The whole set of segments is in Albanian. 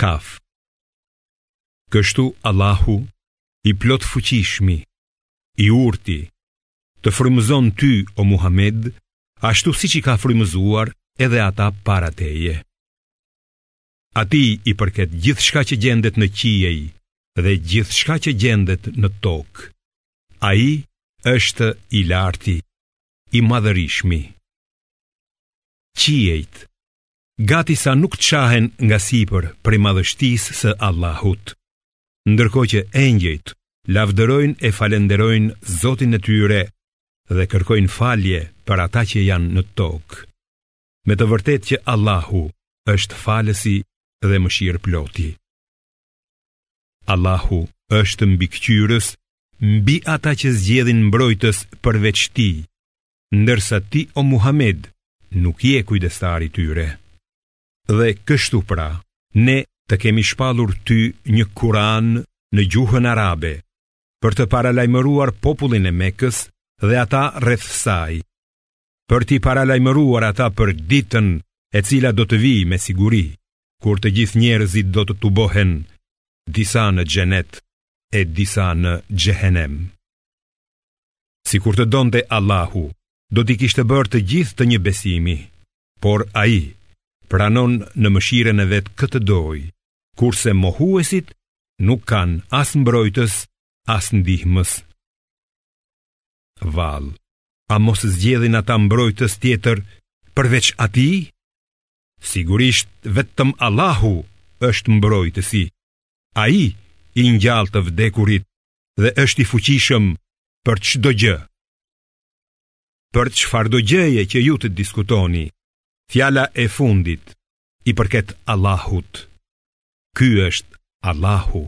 Kaf. Kështu Allahu, i plot fuqishmi, i urti, të frymëzon ty, o Muhammed, ashtu siç i ka frymëzuar edhe ata para teje. Atij i përket gjithçka që gjendet në qiej dhe gjithçka që gjendet në tokë. Ai është i larti, i madhërishmi. Qiejt gati sa nuk çahen nga sipër prej madhështisë së Allahut. Ndërkohë që engjëjt lavdërojnë e falënderojnë Zotin e tyre dhe kërkojnë falje për ata që janë në tokë. Me të vërtetë që Allahu është falësi dhe mëshirëploti. Allahu është mbikëqyrës, mbi ata që zgjedhin mbrojtës përveç tij, ndërsa ti o Muhamed nuk je kujdestar i tyre. Dhe kështu pra, ne të kemi shpallur ty një Kur'an në gjuhën arabe, për të paralajmëruar popullin e Mekës dhe ata rreth saj, për t'i paralajmëruar ata për ditën e cila do të vijë me siguri, kur të gjithë njerëzit do të tubohen disa në xhenet e disa në xhehenem. Sikur të donte Allahu, do t'i kishte bërë të gjithë të një besimi, por ai pranon në mëshirën e vet kë të dojë, kurse mohuesit nuk kanë as mbrojtës, as ndihmës. Vallë, a mos zgjedhin ata mbrojtës tjetër përveç atij? Sigurisht vetëm Allahu është mbrojtësi, ai i ngjall të vdekurit dhe është i fuqishëm për çdo gjë. Për çfarëdo gjëje që ju të diskutoni, fjala e fundit i përket Allahut. Ky është Allahu,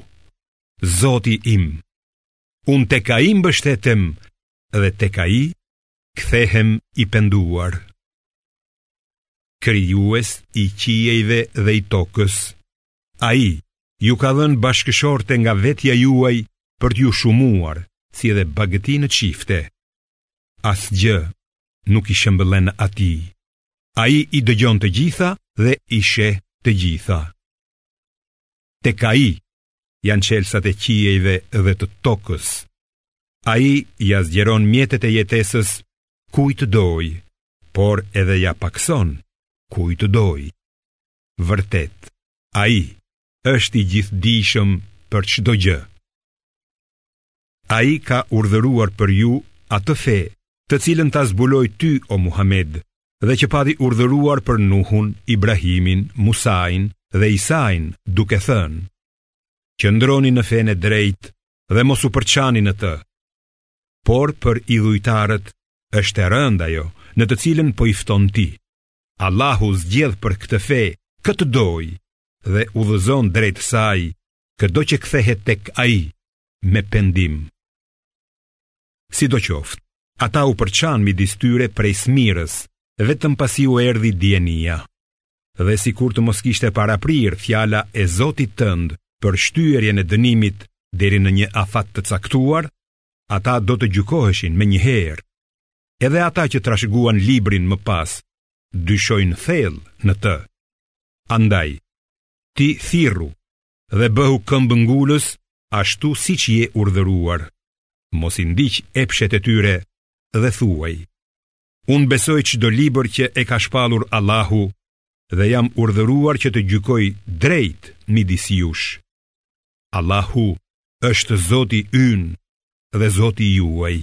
Zoti im. Unë tek ai mbështetem dhe tek ai kthehem i penduar. Krijues i qiejve dhe i tokës, Ai ju ka dhënë bashkëshorte nga vetja juaj për t'ju shumuar, si edhe bagëti në çifte. Asgjë nuk i shëmbëllen atij. Ai i dëgjon të gjitha dhe i sheh të gjitha. Tek ai janë çelësat e qiejve dhe të tokës. Ai ia zgjeron mjetet e jetesës kujt të dojë, por edhe ia pakëson kujt të dojë. Vërtet, Ai është i gjithdijshëm për çdo gjë. Ai ka urdhëruar për ju atë fe, të cilën ta zbuloi ty o Muhamed, dhe që pati urdhëruar për Nuhun, Ibrahimin, Musain dhe Isain, duke thënë: Qëndroni në fenë e drejtë dhe mos u përçani në të. Por për idhujtarët është e rëndë ajo në të cilën po i fton ti. Allahu zgjedh për këtë fe kë të dojë dhe udhëzon drejt saj këdo që kthehet tek ai me pendim. Sidoqoftë, ata u përçanë midis tyre prej smirës, vetëm pasi u erdhi dijenia. Dhe sikur të mos kishte paraprirë fjala e Zotit tënd për shtyrjen e dënimit deri në një afat të caktuar, ata do të gjykoheshin menjëherë. Edhe ata që trashëguan librin më pas, dyshojnë thellë në të. Andaj, ti thirru dhe bëhu këmbëngulës ashtu siç je urdhëruar. Mos i ndiq epshet e tyre dhe thuaj. Unë besoj çdo libër që e ka shpallur Allahu dhe jam urdhëruar që të gjykoj drejt midis jush. Allahu është Zoti ynë dhe Zoti juaj.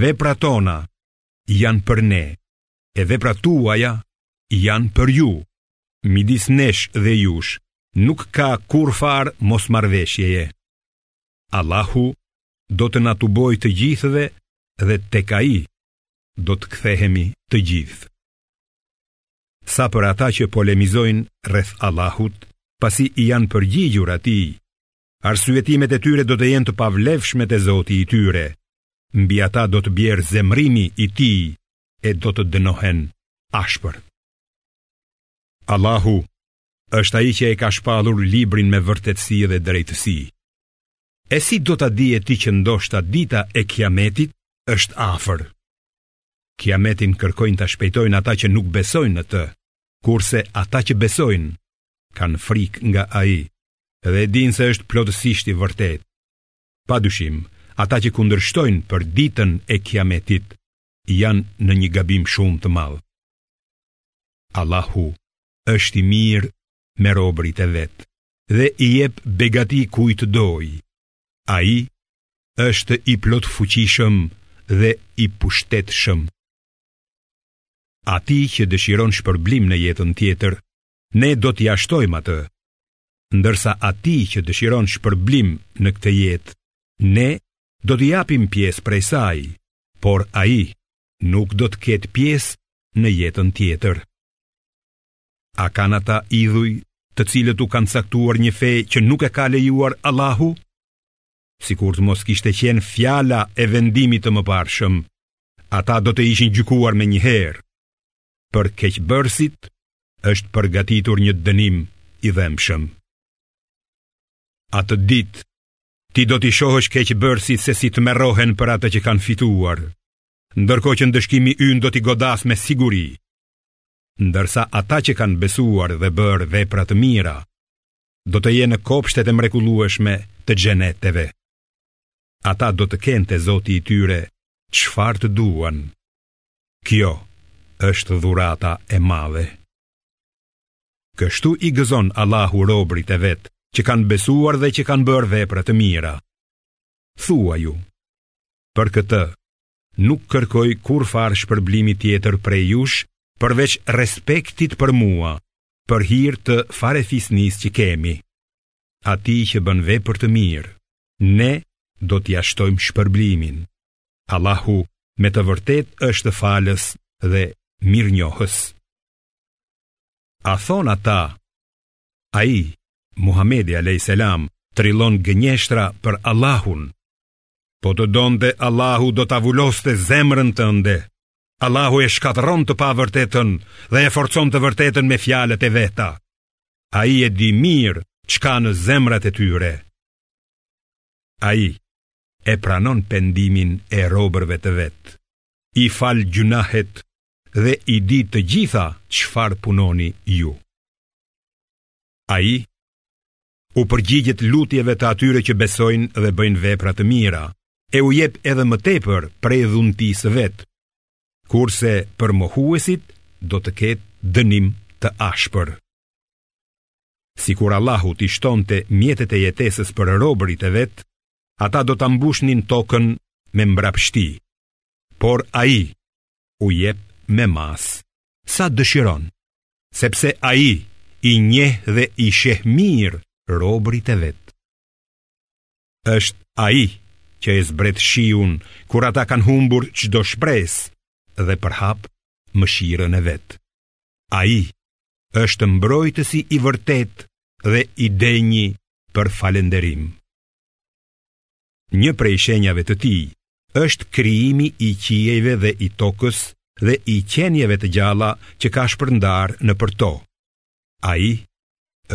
Veprat tona janë për ne, e veprat tuaja janë për ju. Midis nesh dhe jush nuk ka kurrfarë mosmarrëveshjeje. Allahu do të na tubojë të gjithëve dhe tek Ai do të kthehemi të gjithë. Sa për ata që polemizojnë rreth Allahut, pasi i janë përgjigjur atij, arsyetimet e tyre do të jenë të pavlefshme te Zoti i tyre. Mbi ata do të bjerë zemërimi i tij e do të dënohen ashpër. Allahu është ai që e ka shpallur librin me vërtetësi dhe drejtësi. E si do ta dish ti që ndoshta dita e Kiametit është afër? Kiametin kërkojnë ta shpejtojnë ata që nuk besojnë në të, kurse ata që besojnë kanë frikë nga ai dhe e dinë se është plotësisht i vërtetë. Pa dyshim, ata që kundërshtojnë për ditën e Kiametit janë në një gabim shumë të madh. Allahu është i mirë me robërit e vet dhe i jep begati kujt të dojë. Ai është i plotfuqishëm dhe i pushtetshëm. Atij që dëshiron shpërblim në jetën tjetër, ne do t'ia shtojmë atë, ndërsa atij që dëshiron shpërblim në këtë jetë, ne do t'i japim pjesë prej saj, por ai nuk do të ketë pjesë në jetën tjetër. A kanë ata idhuj të cilët u kanë caktuar një fe që nuk e ka lejuar Allahu? Sikur të mos kishte qenë fjala e vendimit të mëparshëm, ata do të ishin gjykuar menjëherë. Për keqbërësit është përgatitur një dënim i dhembshëm. Atë ditë, ti do t'i shohësh keqbërësit se si tmerrohen për atë që kanë fituar, ndërkohë që ndëshkimi ynë do t'i godasë me siguri. ndërsa ata që kanë besuar dhe bërë vepra të mira, do të jenë në kopshtet e mrekullueshme të xheneteve. Ata do të kenë te Zoti i tyre çfarë të duan. Kjo është dhurata e madhe. Kështu i gëzon Allahu robërit e vet që kanë besuar dhe që kanë bërë vepra të mira. Thuaju, për këtë nuk kërkoj kurrfarë shpërblimi tjetër prej jush përveç respektit për mua, për hir të farefisnisë që kemi. Atij që bën vepër të mirë, ne do t'ia shtojmë shpërblimin. Allahu me të vërtetë është Falës dhe Mirënjohës. A thonë ata, ai Muhamedi alejhi selam trillon gënjeshtra për Allahun, Po të donte Allahu do ta vuloste zemrën tënde. Allahu e shkatërron të pavërtetën dhe e forcon të vërtetën me fjalët e veta. Ai e di mirë ç'ka në zemrat e tyre. Ai e pranon pendimin e robërve të vet. I fal gjynahet dhe i di të gjitha çfarë punoni ju. Ai u përgjigjet lutjeve të atyre që besojnë dhe bëjnë vepra të mira, e u jep edhe më tepër prej dhuntisë së vet. Kurse për mohuesit do të ketë dënim të ashpër. Sikur Allahu t'i shtonte mjetet e jetesës për robërit e vet, ata do ta mbushnin tokën me mbrapshti. por ai u jep me masë sa dëshiron, sepse ai i njeh dhe i sheh mirë robërit e vet. Është ai që e zbret shiun kur ata kanë humbur çdo shpresë dhe përhap mëshirën e vet. Ai është mbrojtësi i vërtetë dhe i denjë për falënderim. Një prej shenjave të tij është krijimi i qiejve dhe i tokës dhe i qenieve të gjalla që ka shpërndarë nëpër to. Ai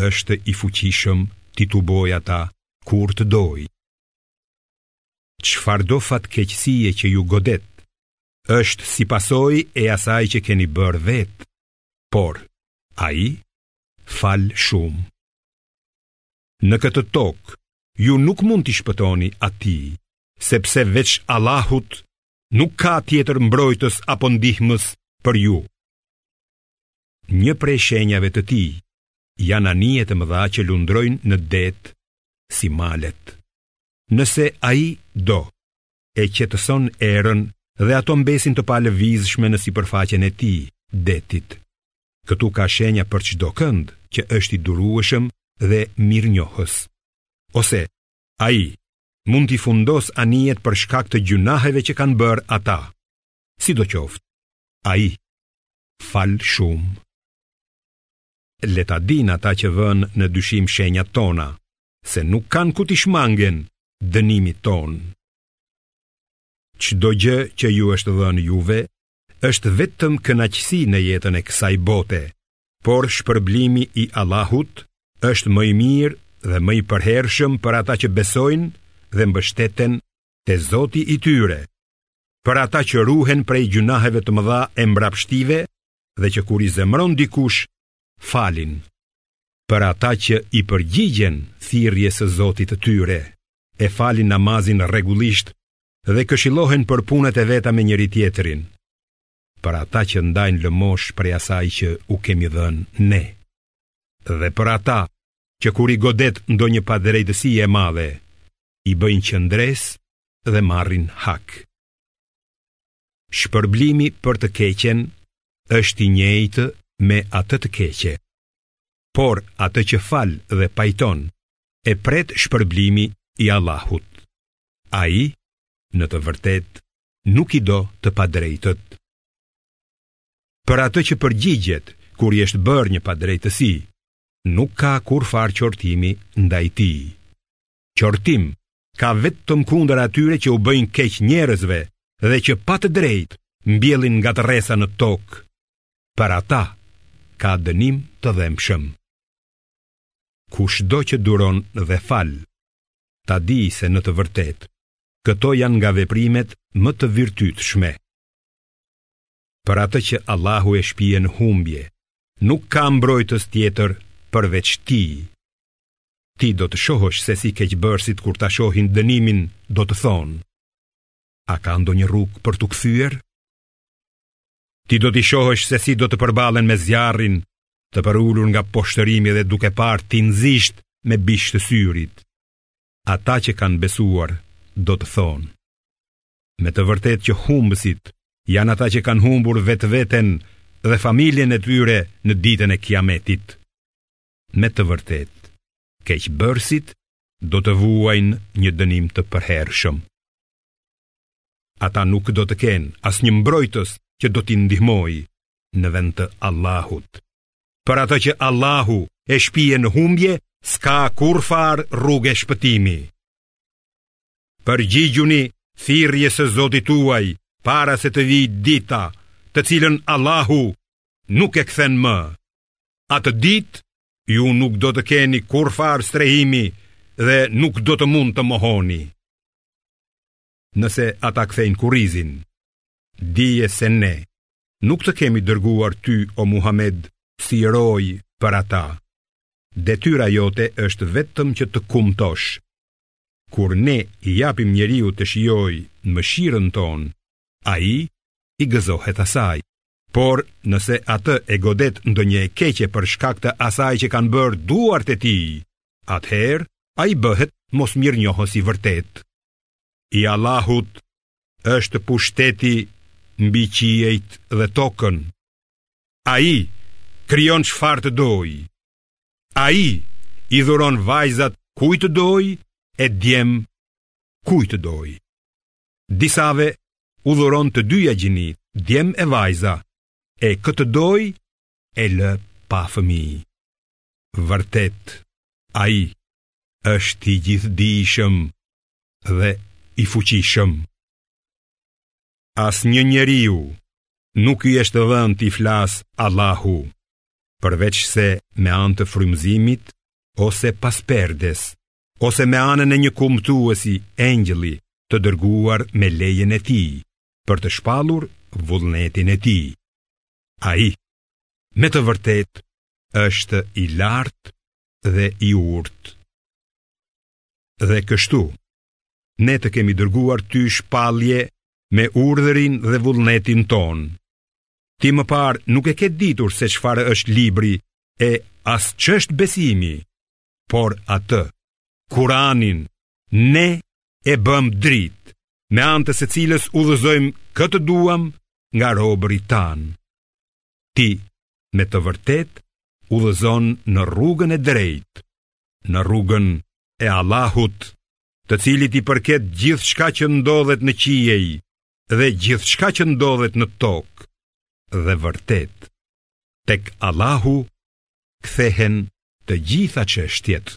është i fuqishëm t'i tubojë ata kur të dojë. Çfarëdo fatkeqësie që ju godet, është si pasojë e asaj që keni bërë vetë, por ai fal shumë. Në këtë tokë, ju nuk mund t'i shpëtoni atij, sepse veç Allahut nuk ka tjetër mbrojtës apo ndihmës për ju. Një prej shenjave të tij, janë anije të mëdha që lundrojnë në det si malet. Nëse ai do, e qetëson erën dhe ato mbesin të palëvizshme në sipërfaqen e tij, detit. Këtu ka shenja për çdo kënd që është i durueshëm dhe mirënjohës. Ose ai mund t'i fundosë anijet për shkak të gjynaheve që kanë bërë ata. Sidoqoftë, ai fal shumë. Le ta dinë ata që vënë në dyshim shenjat tona, se nuk kanë ku t'i shmangen dënimit tonë. Çdo gjë që ju është dhënë juve është vetëm kënaqësi në jetën e kësaj bote, por shpërblimi i Allahut është më i mirë dhe më i përhershëm për ata që besojnë dhe mbështeten te Zoti i tyre. Për ata që ruhen prej gjynaheve të mëdha e mbrapshtive, dhe që kur i zemëron dikush, falin. Për ata që i përgjigjen thirrjes së Zotit të tyre, e falin namazin rregullisht dhe këshillohen për punët e veta me njëri-tjetrin. Për ata që ndajnë lëmoshë prej asaj që u kemi dhënë ne. Dhe për ata që kur i godet ndonjë padrejtësi e madhe, i bëjnë qëndresë dhe marrin hak. Shpërblimi për të keqen është i njëjtë me atë të keqe. Por atë që fal dhe pajton e pret shpërblimi i Allahut. Ai në të vërtetë nuk i do të padrejtët. Për atë që përgjigjet kur i është bërë një padrejtësi, nuk ka kurrfarë qortimi ndaj tij. qortim, ka vetëm kundër atyre që u bëjnë keq njerëzve dhe që pa të drejtë mbjellin ngatërresa në tokë. Për ata ka dënim të dhembshëm. Kushdo që duron dhe fal, ta dijë se në të vërtetë, këto janë nga veprimet më të virtytshme. Për atë që Allahu e shpije në humbje, nuk ka mbrojtës tjetër përveç tij. Ti do të shohësh se si keqbërësit kur ta shohin dënimin do të thonë. A ka ndonjë rrugë për t'u kthyer? Ti do t'i shohësh se si do të përballen me zjarrin të përulur nga poshtërimi dhe duke parë tinëzisht me bisht të syrit. ata që kanë besuar do të thonë, Me të vërtetë që humbësit janë ata që kanë humbur vetveten dhe familjen e tyre në ditën e Kiametit. Me të vërtetë, keqbërësit do të vuajnë një dënim të përhershëm. Ata nuk do të kenë asnjë mbrojtës që do t'i ndihmojë në vend të Allahut. Për atë që Allahu e shpije në humbje, s'ka kurrfarë rruge shpëtimi. Përgjigjuni thirrjes së Zotit tuaj para se të vijë dita, të cilën Allahu nuk e kthen më. Atë ditë ju nuk do të keni kurrfarë strehimi dhe nuk do të mund t'i mohoni. Nëse ata kthejnë kurrizin, dije se ne nuk të kemi dërguar ty o Muhammed si rojë për ata. Detyra jote është vetëm që të kumtosh Kur ne i japim njeriut të shijojë mëshirën tonë, ai i gëzohet asaj. Por nëse atë e godet ndonjë e keqe për shkak të asaj që kanë bërë duart e tij, atëherë ai bëhet mosmirënjohës i vërtetë. I Allahut është pushteti mbi qiejt dhe tokën. Ai krijon çfarë të dojë, Ai i dhuron vajza kujt të dojë e djem kujt të dojë. Disave u dhuron të dyja gjinitë, djem e vajza, e kë të dojë e lë pa fëmijë. Vërtet, ai është i gjithdijshëm dhe i fuqishëm. Asnjë njeriu nuk i është dhënë t'i flasë Allahu, përveçse me anë të frymëzimit ose pas perdes, ose me anën e një kumtuesi engjëlli të dërguar me lejen e tij, për të shpallur vullnetin e tij. Ai, me të vërtetë, është i lartë dhe i urtë. Dhe kështu, ne të kemi dërguar ty shpallje me urdhërin dhe vullnetin tonë. Ti më parë nuk e ke ditur se çfarë është libri e as ç'është besimi, por atë, Kur'anin, ne e bëmë dritë, me anë të së cilës udhëzojmë kë të duam nga robërit tanë. Ti me të vërtetë udhëzon në rrugën e drejtë, në rrugën e Allahut, të cilit i përket gjithçka që ndodhet në qiej dhe gjithçka që ndodhet në tokë dhe vërtet, tek Allahu kthehen të gjitha çështjet.